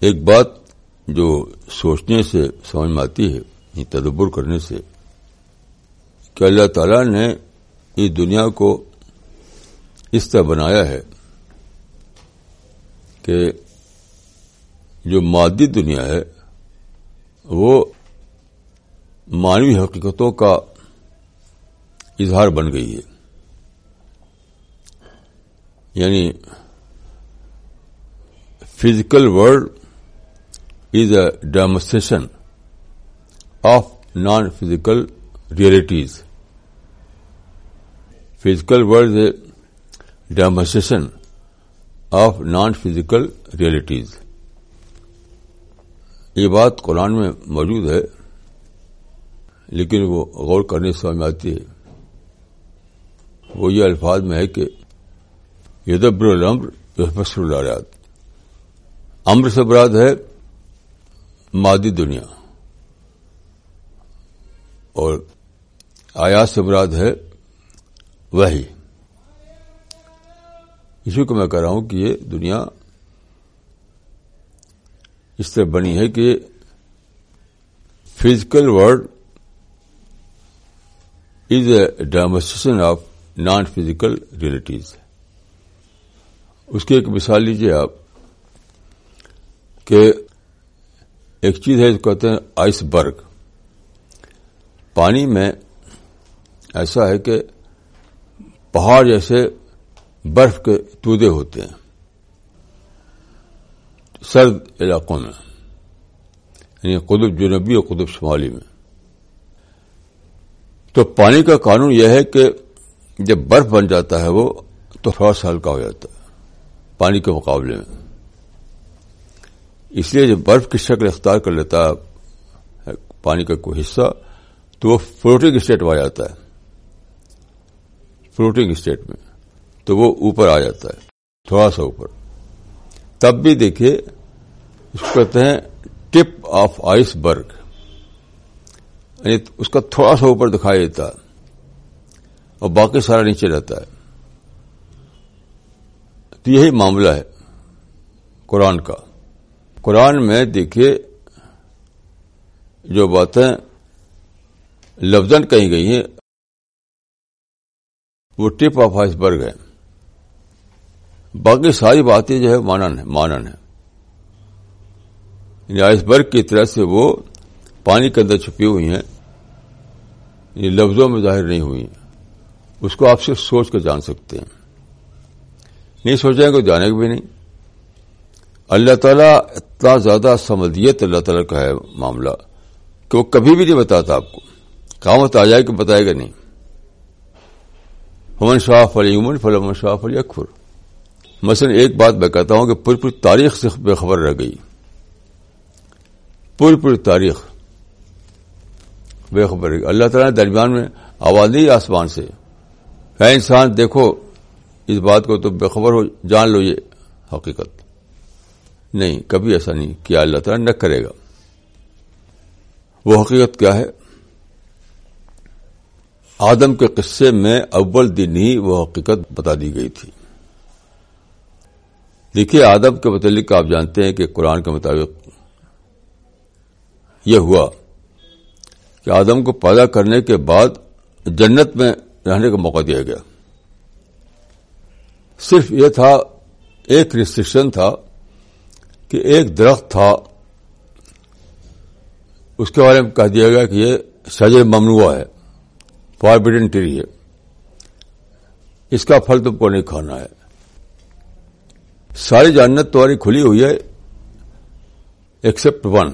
ایک بات جو سوچنے سے، سمجھ میں آتی ہے یعنی تدبر کرنے سے، کہ اللہ تعالی نے اس دنیا کو اس طرح بنایا ہے کہ جو مادی دنیا ہے، وہ مانوی حقیقتوں کا اظہار بن گئی ہے۔ یعنی physical world is a demonstration of non physical realities physical world is a demonstration of non physical realities یہ بات قرآن میں موجود ہے، لیکن وہ غور کرنے سے سمجھ میں آتی ہے۔ وہ یہ الفاظ میں ہے کہ یدبر الامر یحفصر العیات امر سے براد ہے مادی دنیا۔ اور آیات سے براد ہے وہی اسی کو میں کہہ رہا ہوں کہ یہ دنیا اس طرح بنی ہے کہ physical world is a demonstration of non physical realities اس کی ایک مثال لیجیے آپ کہ ایک چیز ہے جو کہتے ہیں آئس برگ۔ پانی میں ایسا ہے کہ پہاڑ جیسے برف کے تودے ہوتے ہیں۔ سرد علاقوں میں یعنی قطب جنوبی اور قطب شمالی میں۔ تو پانی کا قانون یہ ہے کہ جب برف بن جاتا ہے وہ تو تھوڑا سا ہلکا ہو جاتا ہے، پانی کے مقابلے میں۔ اس لیے جب برف کی شکل اختیار کر لیتا ہے پانی کا کوئی حصہ، تو وہ فلوٹنگ اسٹیٹ میں آ جاتا ہے۔ فلوٹنگ اسٹیٹ میں۔ تو وہ اوپر آ جاتا ہے، تھوڑا سا اوپر۔ تب بھی دیکھیے، اس کو کہتے ہیں ٹپ آف آئس برگ۔ یعنی اس کا تھوڑا سا اوپر دکھائی دیتا ہے، اور باقی سارا نیچے رہتا ہے۔ تو یہی معاملہ ہے قرآن کا۔ قرآن میں دیکھیے جو باتیں لفظن کہیں گئی ہیں، وہ ٹپ آف آئس برگ ہے باقی ساری باتیں جو ہے مانن ہے مانن ہے یعنی آئس برگ کی طرح سے وہ پانی کے اندر چھپی ہوئی ہیں یعنی لفظوں میں ظاہر نہیں ہوئی اس کو آپ سے سوچ کر جان سکتے ہیں۔ نہیں سوچیں گے جانے بھی نہیں۔ اللہ تعالیٰ اتنا زیادہ سمدیت اللہ تعالیٰ کا ہے معاملہ کہ وہ کبھی بھی نہیں بتاتا آپ کو۔ کامت آ جائے کہ بتائے گا نہیں۔ ہمن شاہ علی عمن فلم شاہ علی اکفر مثلا ایک بات میں کہتا ہوں کہ پوری پوری تاریخ سے بے خبر رہ گئی۔ پوری پوری تاریخ بے خبر رہ گئی۔ اللہ تعالیٰ نے درمیان میں آواز نہیں آسمان سے۔ ہے انسان، دیکھو، اس بات کو تو بے خبر ہو، جان لو یہ حقیقت۔ نہیں، کبھی ایسا نہیں کیا اللہ تعالیٰ نہ کرے گا۔ وہ حقیقت کیا ہے؟ آدم کے قصے میں اول دن ہی وہ حقیقت بتا دی گئی تھی۔ دیکھیے، آدم کے متعلق آپ جانتے ہیں کہ قرآن کے مطابق یہ ہوا کہ آدم کو پیدا کرنے کے بعد جنت میں رہنے کا موقع دیا گیا۔ صرف یہ تھا، ایک ریسٹرکشن تھا کہ ایک درخت تھا، اس کے بارے میں کہہ دیا گیا کہ یہ شجر ممنوع ہے، فاربیڈن ٹری ہے۔ اس کا پھل تم کو نہیں کھانا ہے۔ ساری جانت تمہاری کھلی ہوئی ہے ایکسپٹ ون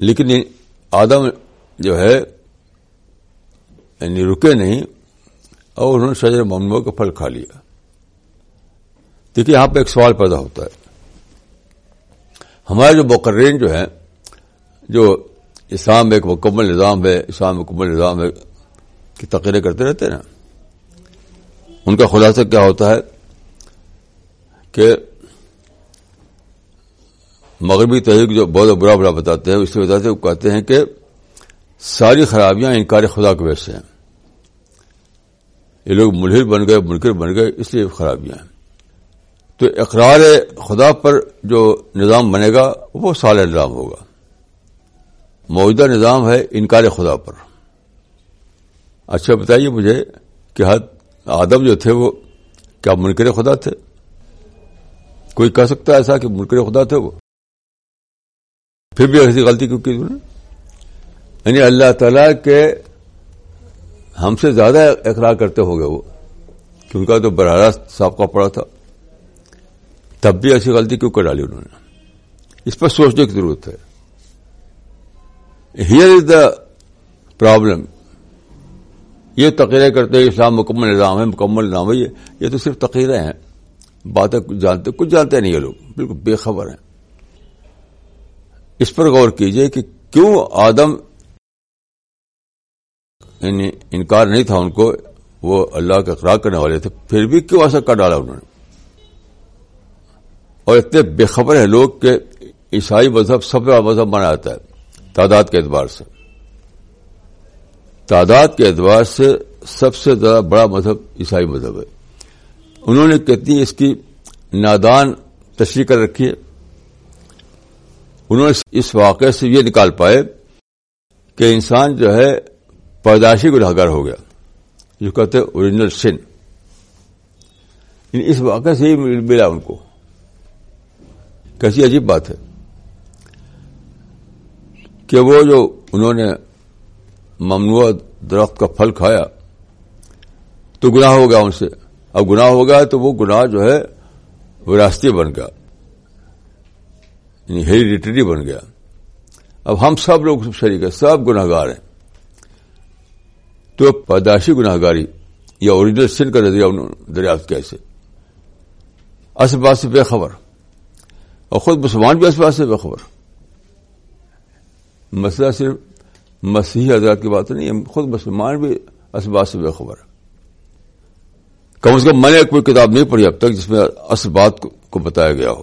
لیکن آدم جو ہے یعنی رکے نہیں، اور انہوں نے شجر ممنوع کا پھل کھا لیا۔ دیکھیے، یہاں پہ ایک سوال پیدا ہوتا ہے۔ ہمارے جو مقررین جو ہیں، جو اسلام ایک مکمل نظام ہے، اسلام مکمل نظام ہے، کی تقریر کرتے رہتے ہیں نا، ان کا خلاصہ کیا ہوتا ہے کہ مغربی تحریک جو بہت برا برا بتاتے ہیں، اس سے بتاتے وہ کہتے ہیں کہ ساری خرابیاں انکار خدا کے ویسے ہیں۔ یہ لوگ ملحر بن گئے، منکر بن گئے، اس لیے خرابیاں ہیں۔ تو اقرار خدا پر جو نظام بنے گا، وہ سال نظام ہوگا۔ موجودہ نظام ہے انکار خدا پر۔ اچھا بتائیے مجھے کہ حد آدم جو تھے وہ کیا منکر خدا تھے؟ کوئی کہہ سکتا ہے ایسا کہ منکر خدا تھے وہ؟ پھر بھی ایسی غلطی کیوں کی یعنی اللہ تعالی کے ہم سے زیادہ اقرار کرتے ہو گئے وہ، کہ ان کا تو براہ راست صاف کا پڑا تھا۔ تب بھی ایسی غلطی کیوں کر ڈالی انہوں نے؟ اس پر سوچنے کی ضرورت ہے۔ ہیئر از دا پرابلم یہ تقریریں کرتے ہیں اسلام مکمل نظام ہے، مکمل نظام ہے، یہ تو صرف تقریریں ہیں۔ باتیں جانتے کچھ جانتے نہیں یہ لوگ، بالکل بے خبر ہیں۔ اس پر غور کیجیے کہ کیوں آدم یعنی انکار نہیں تھا ان کو، وہ اللہ کا اقرار کرنے والے تھے، پھر بھی کیوں ایسا کر ڈالا انہوں نے؟ اور اتنے بے خبر ہیں لوگ کہ عیسائی مذہب سب سے مذہب مانا جاتا ہے، تعداد کے اعتبار سے۔ تعداد کے اعتبار سے سب سے زیادہ بڑا مذہب عیسائی مذہب ہے۔ انہوں نے کتنی اس کی نادان تشریح کر رکھی ہے۔ انہوں نے اس واقعے سے یہ نکال پائے کہ انسان جو ہے پیدائشی گناہ گار ہو گیا۔ جو کہتے ہیں اوریجنل یعنی سن اس واقعے سے ہی ملا ان کو۔ کیسی عجیب بات ہے کہ وہ جو انہوں نے ممنوع درخت کا پھل کھایا تو گناہ ہو گیا ان سے۔ اب گناہ ہو گیا تو وہ گناہ جو ہے وراستی بن گیا۔ یعنی ہیریڈیٹری بن گیا۔ اب ہم سب لوگ سب شریک ہیں، سب گناہ گار ہیں۔ تو پیدائشی گناہ گاری یا اوریجنل سن کا نظریہ دریافت کیسے اس بات سے بے خبر۔ اور خود مسلمان بھی اس بات سے بے خبر مسئلہ صرف مسیحی حضرات کی بات نہیں ہے خود مسلمان بھی اس بات سے بے خبر کم از کم میں نے کوئی کتاب نہیں پڑھی اب تک جس میں اصل بات کو بتایا گیا ہو۔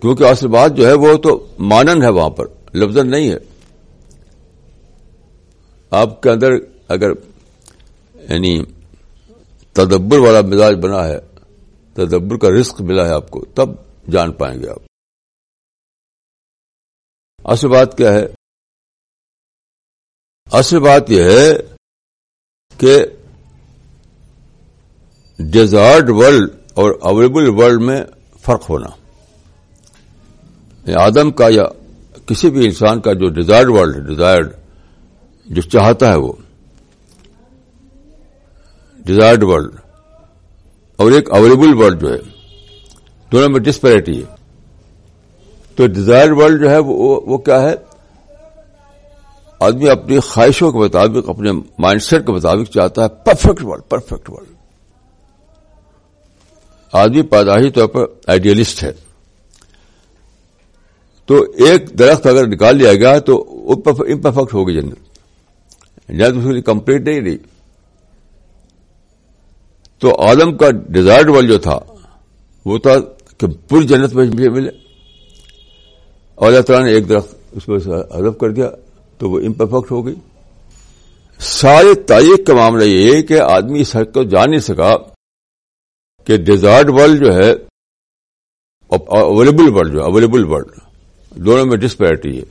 کیونکہ اصل بات جو ہے وہ تو مانن ہے وہاں پر لفظ نہیں ہے۔ آپ کے اندر اگر یعنی تدبر والا مزاج بنا ہے، تدبر کا رزق ملا ہے آپ کو، تب جان پائیں گے آپ۔ اصل بات کیا ہے؟ اصل بات یہ ہے کہ ڈیزائرڈ ورلڈ اور اویلیبل ورلڈ میں فرق ہونا۔ یعنی آدم کا یا کسی بھی انسان کا جو ڈیزائرڈ ورلڈ ڈیزائرڈ جو چاہتا ہے وہ۔ ڈیزائرڈ ورلڈ اور ایک اویلیبل ورلڈ جو ہے دونوں میں ڈسپیرٹی ہے۔ تو ڈیزائرڈ ورلڈ جو ہے وہ کیا ہے؟ آدمی اپنی خواہشوں کے مطابق، اپنے مائنڈ سیٹ کے مطابق چاہتا ہے۔ پرفیکٹ ورلڈ پرفیکٹ ورلڈ آدمی پیدائشی طور پر آئیڈیلسٹ ہے۔ تو ایک درخت اگر نکال لیا گیا تو امپرفیکٹ ہوگی جنت۔ جنت اس کے لیے کمپلیٹ نہیں رہی۔ تو آدم کا ڈیزائرڈ ورلڈ جو تھا، وہ تھا کہ پوری جنت میں ملے۔ اور اللہ تعالیٰ نے ایک درخت اس میں ہدف کر دیا تو وہ امپرفیکٹ ہو گئی۔ سارے تاریخ کا معاملہ یہ ہے کہ آدمی اس حق کو جان نہیں سکا کہ ڈیزائرڈ ورلڈ جو ہے اویلیبل ورلڈ جو ہے اویلیبل ورلڈ دونوں میں ڈسپیرٹی ہے،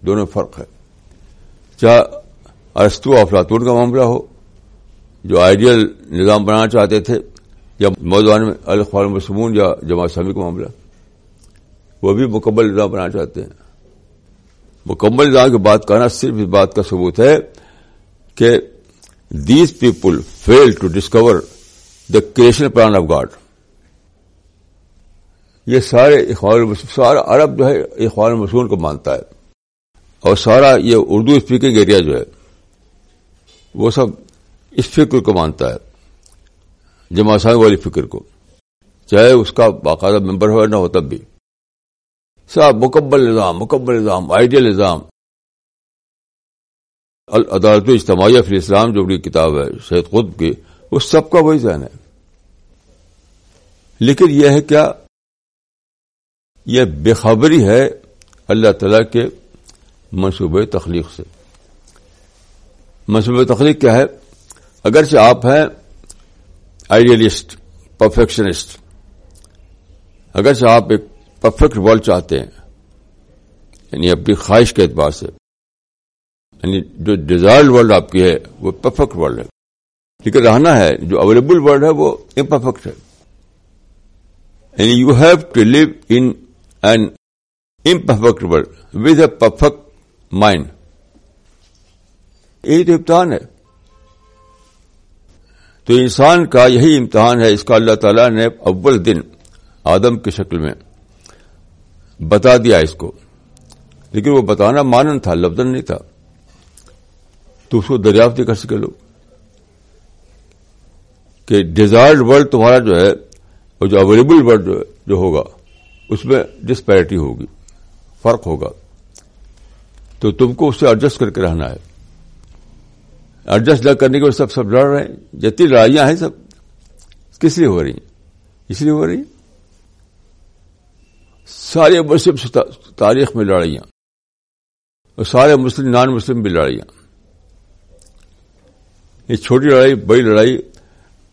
دونوں میں فرق ہے۔ چاہے ارستو افلاطون کا معاملہ ہو، جو آئیڈیل نظام بنانا چاہتے تھے یا موضوعان میں الخوال مسمون یا جماعت سامی کا معاملہ، وہ بھی مکمل نظام بنانا چاہتے ہیں۔ مکمل نظام کی بات کرنا صرف اس بات کا ثبوت ہے کہ these people fail to discover the creation plan of God یہ سارے اخوان سارا عرب جو ہے، اخوان مسون کو مانتا ہے۔ اور سارا یہ اردو اسپیکنگ ایریا جو ہے، وہ سب اس فکر کو مانتا ہے۔ جمع سائیں والی فکر کو۔ چاہے اس کا باقاعدہ ممبر ہو نہ ہو، تب بھی۔ صاحب، مکمل نظام مکمل نظام، آئیڈیل نظام۔ عدالت اجتماعیہ فی اسلام جو بڑی کتاب ہے شہید خود کی وہ سب کا وہی ذہن ہے۔ لیکن یہ ہے کیا؟ یہ بےخبری ہے اللہ تعالی کے منصوبے تخلیق سے۔ منصوبہ تخلیق کیا ہے؟ اگرچہ آپ ہیں آئیڈیلسٹ، پرفیکشنسٹ۔ اگرچہ آپ ایک پرفیکٹ ورلڈ چاہتے ہیں یعنی اپنی خواہش کے اعتبار سے۔ یعنی جو ڈیزائرڈ ورلڈ آپ کی ہے، وہ پرفیکٹ ورلڈ ہے۔ لیکن رہنا ہے، جو اویلیبل ورلڈ ہے، وہ امپرفیکٹ ہے۔ یعنی you have to live in an imperfect world with a perfect mind یہی تو امتحان ہے۔ تو انسان کا یہی امتحان ہے، اس کا اللہ تعالیٰ نے اول دن آدم کی شکل میں بتا دیا اس کو۔ لیکن وہ بتانا مانن تھا لفظن نہیں تھا۔ تو اس کو دریافت کر سکے لوگ۔ کہ ڈیزائرڈ ورلڈ تمہارا جو ہے، اور جو اویلیبل ورلڈ جو ہوگا، اس میں ڈسپیرٹی ہوگی، فرق ہوگا۔ تو تم کو اس سے ایڈجسٹ کر کے رہنا ہے۔ ایڈجسٹ نہ کرنے کے سب سب لڑ رہے ہیں۔ جتنی لڑائیاں ہیں سب۔ کس لیے ہو رہی ہیں؟ اس لیے ہو رہی ہیں؟ سارے مسلم تاریخ میں لڑائیاں۔ اور سارے مسلم نان مسلم بھی لڑائیاں۔ یہ چھوٹی لڑائی، بڑی لڑائی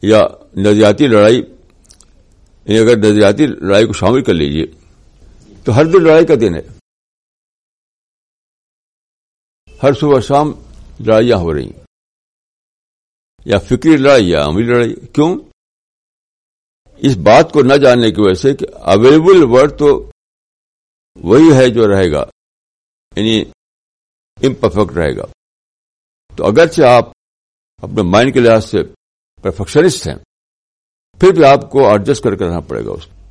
یا نظریاتی لڑائی یعنی اگر نظریاتی لڑائی کو شامل کر لیجیے تو ہر دن لڑائی کا دن ہے۔ ہر صبح شام لڑائیاں ہو رہی ہیں۔ یا فکری لڑائی یا عملی لڑائی، کیوں؟ اس بات کو نہ جاننے کی وجہ سے کہ اویلیبل ورڈ تو وہی ہے جو رہے گا یعنی امپرفیکٹ رہے گا۔ تو اگرچہ آپ اپنے مائنڈ کے لحاظ سے پرفیکشنسٹ ہیں، پھر بھی آپ کو ایڈجسٹ کر کے رہنا پڑے گا اس کو